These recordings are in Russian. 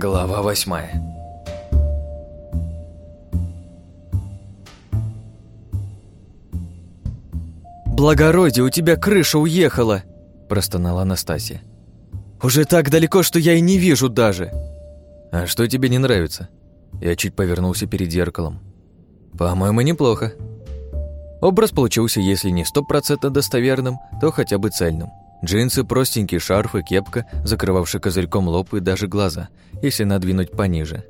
Глава восьмая «Благородие, у тебя крыша уехала!» – простонала Анастасия. «Уже так далеко, что я и не вижу даже!» «А что тебе не нравится?» Я чуть повернулся перед зеркалом. «По-моему, неплохо». Образ получился, если не стопроцентно достоверным, то хотя бы цельным. Джинсы, простенький шарф и кепка, закрывавший козырьком лоб и даже глаза, если надвинуть пониже.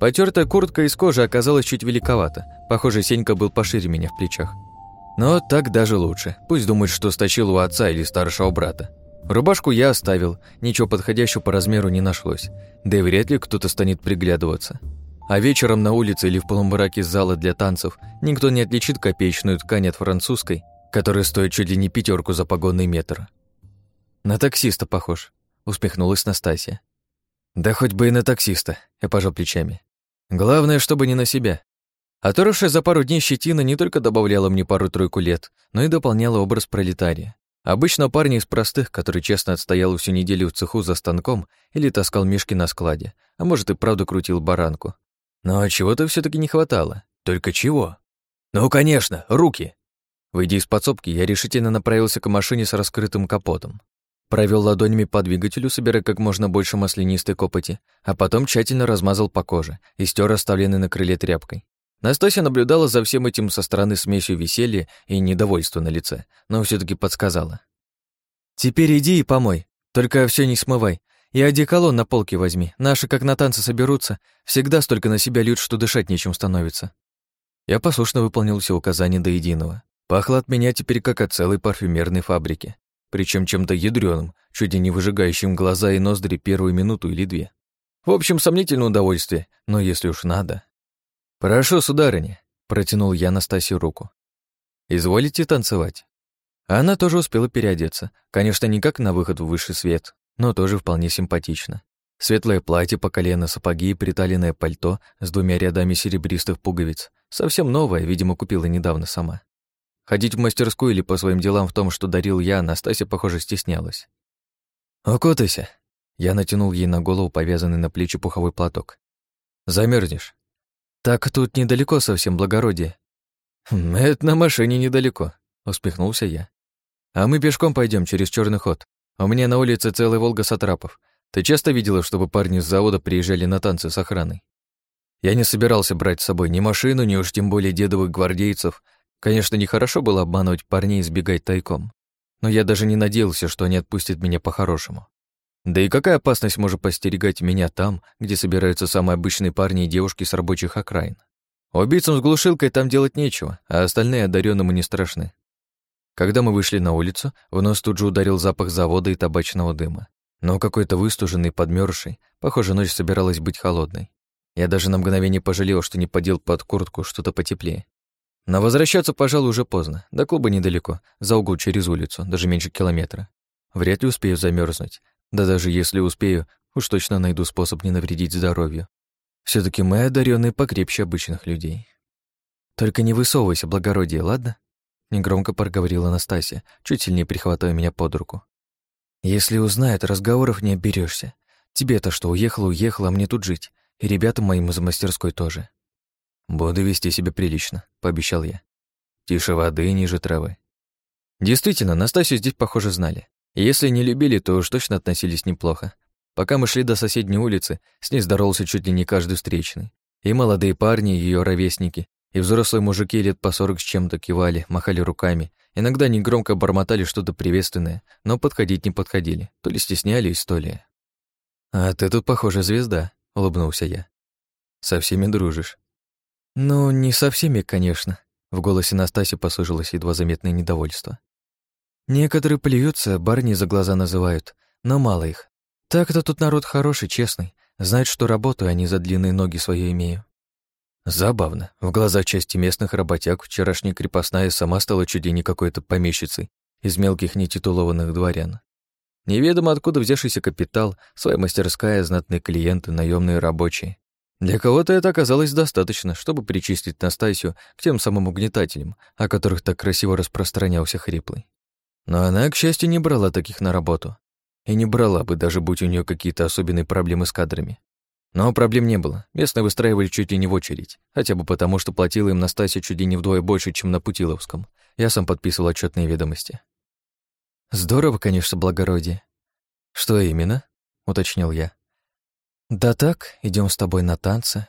Потертая куртка из кожи оказалась чуть великовата. Похоже, Сенька был пошире меня в плечах. Но так даже лучше. Пусть думает, что стащил у отца или старшего брата. Рубашку я оставил, ничего подходящего по размеру не нашлось. Да и вряд ли кто-то станет приглядываться. А вечером на улице или в полумраке зала для танцев никто не отличит копеечную ткань от французской, которая стоит чуть ли не пятерку за погонный метр. «На таксиста похож», — усмехнулась Настасья. «Да хоть бы и на таксиста», — я пожал плечами. «Главное, чтобы не на себя. Оторвавшая за пару дней щетина не только добавляла мне пару-тройку лет, но и дополняла образ пролетария. Обычно парни из простых, который честно отстоял всю неделю в цеху за станком или таскал мешки на складе, а может и правда крутил баранку. Но чего-то все таки не хватало. Только чего? Ну, конечно, руки! Выйдя из подсобки, я решительно направился к машине с раскрытым капотом. Провел ладонями по двигателю, собирая как можно больше маслянистой копоти, а потом тщательно размазал по коже и стер оставленный на крыле тряпкой. Настасья наблюдала за всем этим со стороны смесью веселья и недовольства на лице, но все таки подсказала. «Теперь иди и помой, только все не смывай. И одеколон на полке возьми. Наши, как на танцы соберутся, всегда столько на себя льют, что дышать нечем становится». Я послушно выполнил все указания до единого. Пахло от меня теперь как от целой парфюмерной фабрики причем чем-то ядреным, чуть не выжигающим глаза и ноздри первую минуту или две. В общем, сомнительное удовольствие, но если уж надо. «Прошу, сударыня», — протянул я Настасью руку. «Изволите танцевать?» Она тоже успела переодеться, конечно, не как на выход в высший свет, но тоже вполне симпатично. Светлое платье по колено, сапоги и приталенное пальто с двумя рядами серебристых пуговиц. Совсем новое, видимо, купила недавно сама. Ходить в мастерскую или по своим делам в том, что дарил я, Настасья, похоже, стеснялась. «Укутайся!» Я натянул ей на голову повязанный на плечи пуховой платок. Замерзнешь. «Так тут недалеко совсем благородие». «Хм, «Это на машине недалеко», — успехнулся я. «А мы пешком пойдем через черный ход. У меня на улице целая Волга сатрапов. Ты часто видела, чтобы парни с завода приезжали на танцы с охраной?» Я не собирался брать с собой ни машину, ни уж тем более дедовых гвардейцев, Конечно, нехорошо было обманывать парней и сбегать тайком, но я даже не надеялся, что они отпустят меня по-хорошему. Да и какая опасность может постерегать меня там, где собираются самые обычные парни и девушки с рабочих окраин? Убийцам с глушилкой там делать нечего, а остальные одаренному не страшны. Когда мы вышли на улицу, в нос тут же ударил запах завода и табачного дыма. Но какой-то выстуженный, подмёрзший, похоже, ночь собиралась быть холодной. Я даже на мгновение пожалел, что не подел под куртку что-то потеплее. Но возвращаться, пожалуй, уже поздно. До клуба недалеко, за угол через улицу, даже меньше километра. Вряд ли успею замерзнуть. Да даже если успею, уж точно найду способ не навредить здоровью. все таки мы одаренные покрепче обычных людей. Только не высовывайся, благородие, ладно? Негромко проговорила Анастасия, чуть сильнее прихватывая меня под руку. Если узнают, разговоров не оберешься. Тебе-то что, уехала, уехала, а мне тут жить. И ребятам моим из мастерской тоже. «Буду вести себя прилично», — пообещал я. «Тише воды, ниже травы». Действительно, Настасью здесь, похоже, знали. И если не любили, то уж точно относились неплохо. Пока мы шли до соседней улицы, с ней здоровался чуть ли не каждый встречный. И молодые парни, ее ровесники, и взрослые мужики лет по сорок с чем-то кивали, махали руками, иногда негромко бормотали что-то приветственное, но подходить не подходили, то ли стеснялись, то ли... «А ты тут, похоже, звезда», — улыбнулся я. «Со всеми дружишь». «Ну, не со всеми, конечно», — в голосе Настаси послышалось едва заметное недовольство. «Некоторые плюются, барни за глаза называют, но мало их. Так-то тут народ хороший, честный, знает, что работаю, а не за длинные ноги свои имею». Забавно. В глазах части местных работяг вчерашняя крепостная сама стала чуть не какой-то помещицей из мелких нетитулованных дворян. Неведомо откуда взявшийся капитал, своя мастерская, знатные клиенты, наемные рабочие. Для кого-то это оказалось достаточно, чтобы причистить Настасью к тем самым угнетателям, о которых так красиво распространялся Хриплый. Но она, к счастью, не брала таких на работу. И не брала бы, даже будь у нее какие-то особенные проблемы с кадрами. Но проблем не было. Местные выстраивали чуть ли не в очередь, хотя бы потому, что платила им Настасья чуть ли не вдвое больше, чем на Путиловском. Я сам подписывал отчетные ведомости. Здорово, конечно, благородие. Что именно? уточнил я. Да так, идем с тобой на танцы.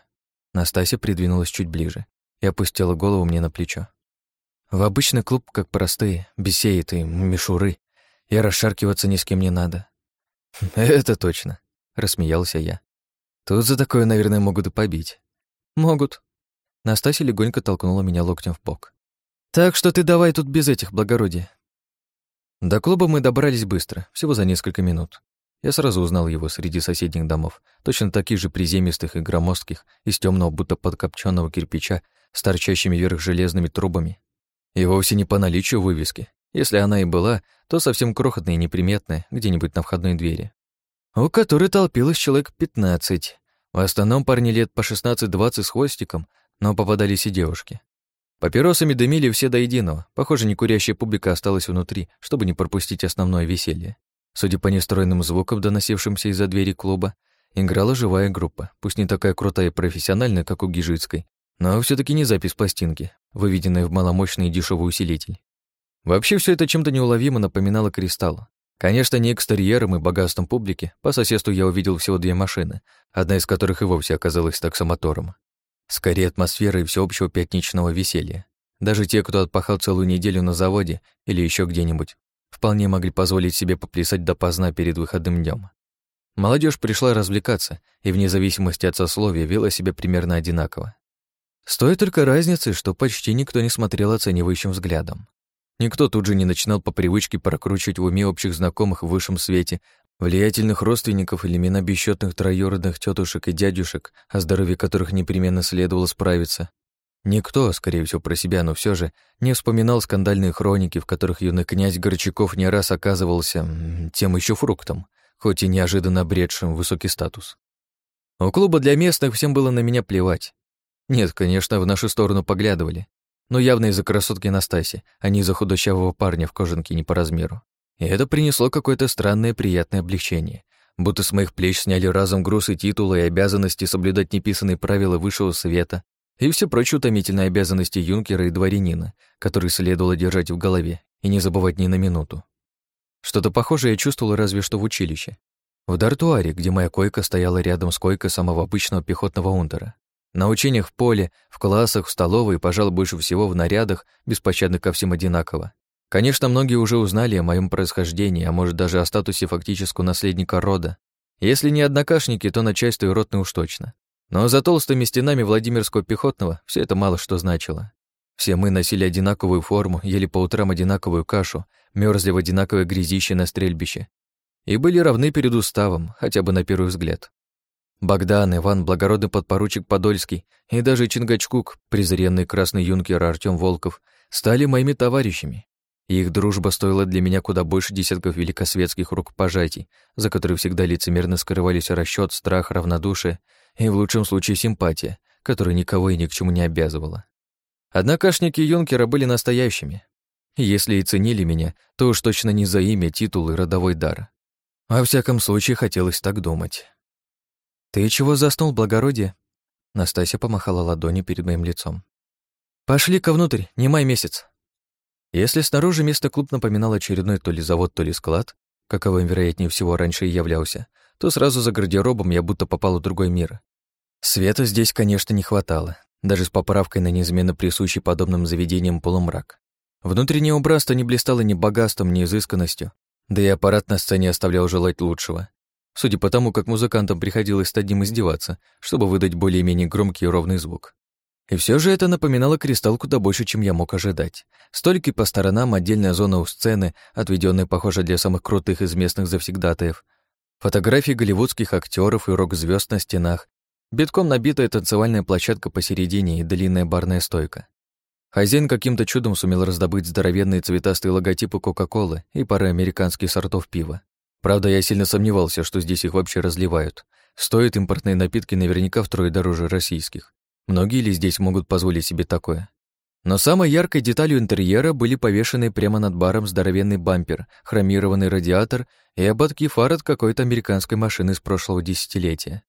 Настасья придвинулась чуть ближе и опустила голову мне на плечо. В обычный клуб, как простые, бесеет и мишуры, и расшаркиваться ни с кем не надо. Это точно, рассмеялся я. Тут за такое, наверное, могут и побить. Могут. Настасья легонько толкнула меня локтем в бок. Так что ты давай тут без этих благородий. До клуба мы добрались быстро, всего за несколько минут. Я сразу узнал его среди соседних домов, точно таких же приземистых и громоздких, из темного будто подкопченного кирпича, с торчащими вверх железными трубами. И вовсе не по наличию вывески. Если она и была, то совсем крохотная и неприметная, где-нибудь на входной двери у которой толпилось человек 15. В основном парни лет по 16-20 с хвостиком, но попадались и девушки. Папиросами дымили все до единого. Похоже, некурящая публика осталась внутри, чтобы не пропустить основное веселье. Судя по нестроенным звукам, доносившимся из-за двери клуба, играла живая группа, пусть не такая крутая и профессиональная, как у Гижицкой, но все таки не запись пластинки, выведенная в маломощный и дешевый усилитель. Вообще все это чем-то неуловимо напоминало кристалл, Конечно, не экстерьером и богатством публики, по соседству я увидел всего две машины, одна из которых и вовсе оказалась таксомотором. Скорее атмосферой всеобщего пятничного веселья. Даже те, кто отпахал целую неделю на заводе или еще где-нибудь, вполне могли позволить себе поплясать допоздна перед выходным днем. Молодежь пришла развлекаться и вне зависимости от сословия вела себя примерно одинаково. Стоит только разницы, что почти никто не смотрел оценивающим взглядом. Никто тут же не начинал по привычке прокручивать в уме общих знакомых в высшем свете, влиятельных родственников или имена бесчетных троюродных тетушек и дядюшек, о здоровье которых непременно следовало справиться. Никто, скорее всего, про себя, но все же, не вспоминал скандальные хроники, в которых юный князь Горчаков не раз оказывался тем еще фруктом, хоть и неожиданно обретшим высокий статус. У клуба для местных всем было на меня плевать. Нет, конечно, в нашу сторону поглядывали, но явно из-за красотки Настаси, а не из-за худощавого парня в кожанке не по размеру. И это принесло какое-то странное приятное облегчение. Будто с моих плеч сняли разом груз и титулы и обязанности соблюдать неписанные правила высшего света и все прочие утомительные обязанности юнкера и дворянина, которые следовало держать в голове и не забывать ни на минуту. Что-то похожее я чувствовал разве что в училище. В дартуаре, где моя койка стояла рядом с койкой самого обычного пехотного унтера. На учениях в поле, в классах, в столовой, пожалуй, больше всего в нарядах, беспощадно ко всем одинаково. Конечно, многие уже узнали о моем происхождении, а может даже о статусе фактического наследника рода. Если не однокашники, то начальство и ротный уж точно. Но за толстыми стенами Владимирского пехотного все это мало что значило. Все мы носили одинаковую форму, ели по утрам одинаковую кашу, мерзли в одинаковое грязище на стрельбище и были равны перед уставом, хотя бы на первый взгляд. Богдан, Иван, благородный подпоручик Подольский и даже Чингачкук, презренный красный юнкер Артём Волков, стали моими товарищами. Их дружба стоила для меня куда больше десятков великосветских рукопожатий, за которые всегда лицемерно скрывались расчёт, страх, равнодушие и, в лучшем случае, симпатия, которая никого и ни к чему не обязывала. Однокашники юнкера были настоящими. Если и ценили меня, то уж точно не за имя, титул и родовой дар. Во всяком случае, хотелось так думать. «Ты чего заснул, благородие?» Настасья помахала ладонью перед моим лицом. «Пошли-ка внутрь, не май месяц». Если снаружи место клуб напоминал очередной то ли завод, то ли склад, каковым, вероятнее всего, раньше и являлся, то сразу за гардеробом я будто попал в другой мир. Света здесь, конечно, не хватало, даже с поправкой на неизменно присущий подобным заведениям полумрак. Внутреннее убранство не блистало ни богатством, ни изысканностью, да и аппарат на сцене оставлял желать лучшего. Судя по тому, как музыкантам приходилось над ним издеваться, чтобы выдать более-менее громкий и ровный звук. И все же это напоминало кристалл куда больше, чем я мог ожидать. Столики по сторонам, отдельная зона у сцены, отведенная, похоже, для самых крутых из местных завсегдатаев. Фотографии голливудских актеров и рок звезд на стенах. Битком набитая танцевальная площадка посередине и длинная барная стойка. Хозяин каким-то чудом сумел раздобыть здоровенные цветастые логотипы Кока-Колы и пары американских сортов пива. Правда, я сильно сомневался, что здесь их вообще разливают. Стоят импортные напитки наверняка втрое дороже российских. Многие ли здесь могут позволить себе такое? Но самой яркой деталью интерьера были повешены прямо над баром здоровенный бампер, хромированный радиатор и ободки фар от какой-то американской машины с прошлого десятилетия.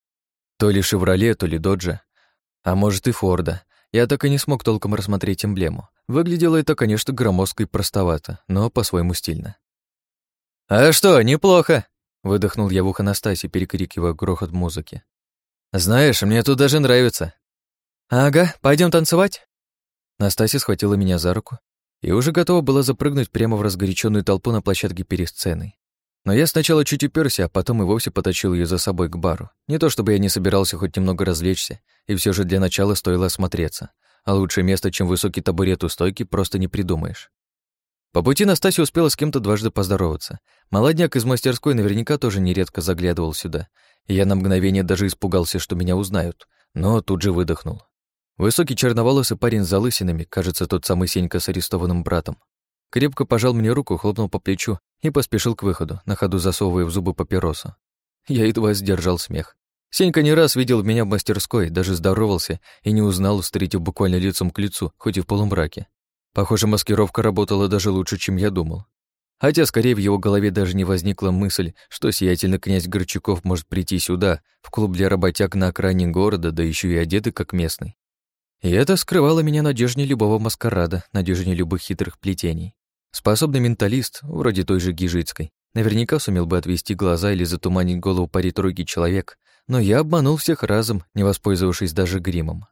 То ли «Шевроле», то ли «Доджа». А может, и «Форда». Я так и не смог толком рассмотреть эмблему. Выглядело это, конечно, громоздко и простовато, но по-своему стильно. «А что, неплохо!» — выдохнул я в ухо Настасье, перекрикивая грохот музыки. «Знаешь, мне тут даже нравится». «Ага, пойдем танцевать?» Настасья схватила меня за руку и уже готова была запрыгнуть прямо в разгоряченную толпу на площадке перед сценой. Но я сначала чуть уперся, а потом и вовсе потащил ее за собой к бару. Не то чтобы я не собирался хоть немного развлечься, и все же для начала стоило осмотреться. А лучшее место, чем высокий табурет у стойки, просто не придумаешь. По пути Настасья успела с кем-то дважды поздороваться. Молодняк из мастерской наверняка тоже нередко заглядывал сюда, и я на мгновение даже испугался, что меня узнают, но тут же выдохнул. Высокий черноволосый парень с залысинами, кажется, тот самый Сенька с арестованным братом, крепко пожал мне руку, хлопнул по плечу и поспешил к выходу, на ходу засовывая в зубы папиросу. Я едва сдержал смех. Сенька не раз видел меня в мастерской, даже здоровался и не узнал, встретив буквально лицом к лицу, хоть и в полумраке. Похоже, маскировка работала даже лучше, чем я думал. Хотя, скорее, в его голове даже не возникла мысль, что сиятельный князь Горчаков может прийти сюда, в клуб для работяг на окраине города, да еще и одетый как местный. И это скрывало меня надежнее любого маскарада, надежнее любых хитрых плетений. Способный менталист, вроде той же Гижицкой, наверняка сумел бы отвести глаза или затуманить голову паритруги человек, но я обманул всех разом, не воспользовавшись даже гримом.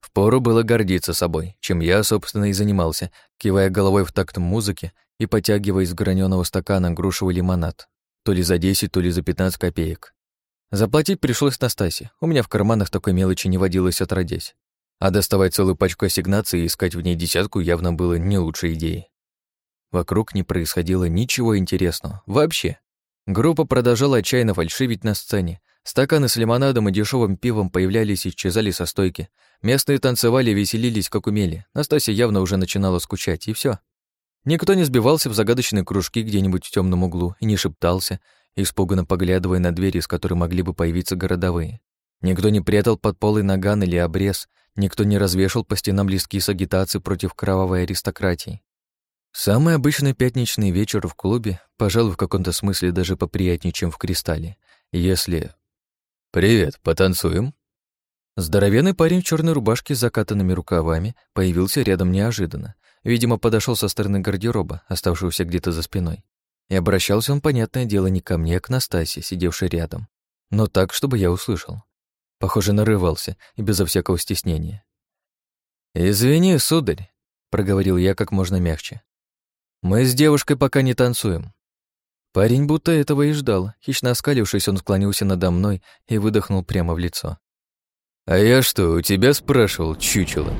Впору было гордиться собой, чем я, собственно, и занимался, кивая головой в такт музыки и потягивая из граненого стакана грушевый лимонад, то ли за 10, то ли за 15 копеек. Заплатить пришлось Настасе, у меня в карманах такой мелочи не водилось отродясь. А доставать целую пачку ассигнаций и искать в ней десятку явно было не лучшей идеей. Вокруг не происходило ничего интересного. Вообще. Группа продолжала отчаянно фальшивить на сцене. Стаканы с лимонадом и дешевым пивом появлялись и исчезали со стойки. Местные танцевали и веселились, как умели. Настасья явно уже начинала скучать, и все. Никто не сбивался в загадочные кружки где-нибудь в темном углу и не шептался, испуганно поглядывая на двери, из которой могли бы появиться городовые. Никто не прятал под полый наган или обрез, никто не развешал по стенам листки с агитацией против кровавой аристократии. Самый обычный пятничный вечер в клубе, пожалуй, в каком-то смысле даже поприятнее, чем в «Кристалле». Если... «Привет, потанцуем?» Здоровенный парень в черной рубашке с закатанными рукавами появился рядом неожиданно. Видимо, подошел со стороны гардероба, оставшегося где-то за спиной. И обращался он, понятное дело, не ко мне, а к Настасе, сидевшей рядом. Но так, чтобы я услышал. Похоже, нарывался и безо всякого стеснения. «Извини, сударь», — проговорил я как можно мягче. Мы с девушкой пока не танцуем. Парень будто этого и ждал. Хищно оскалившись, он склонился надо мной и выдохнул прямо в лицо. «А я что, у тебя спрашивал, чучело?»